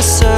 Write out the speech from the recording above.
the.